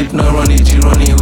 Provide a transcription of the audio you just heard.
Keep no running, G running.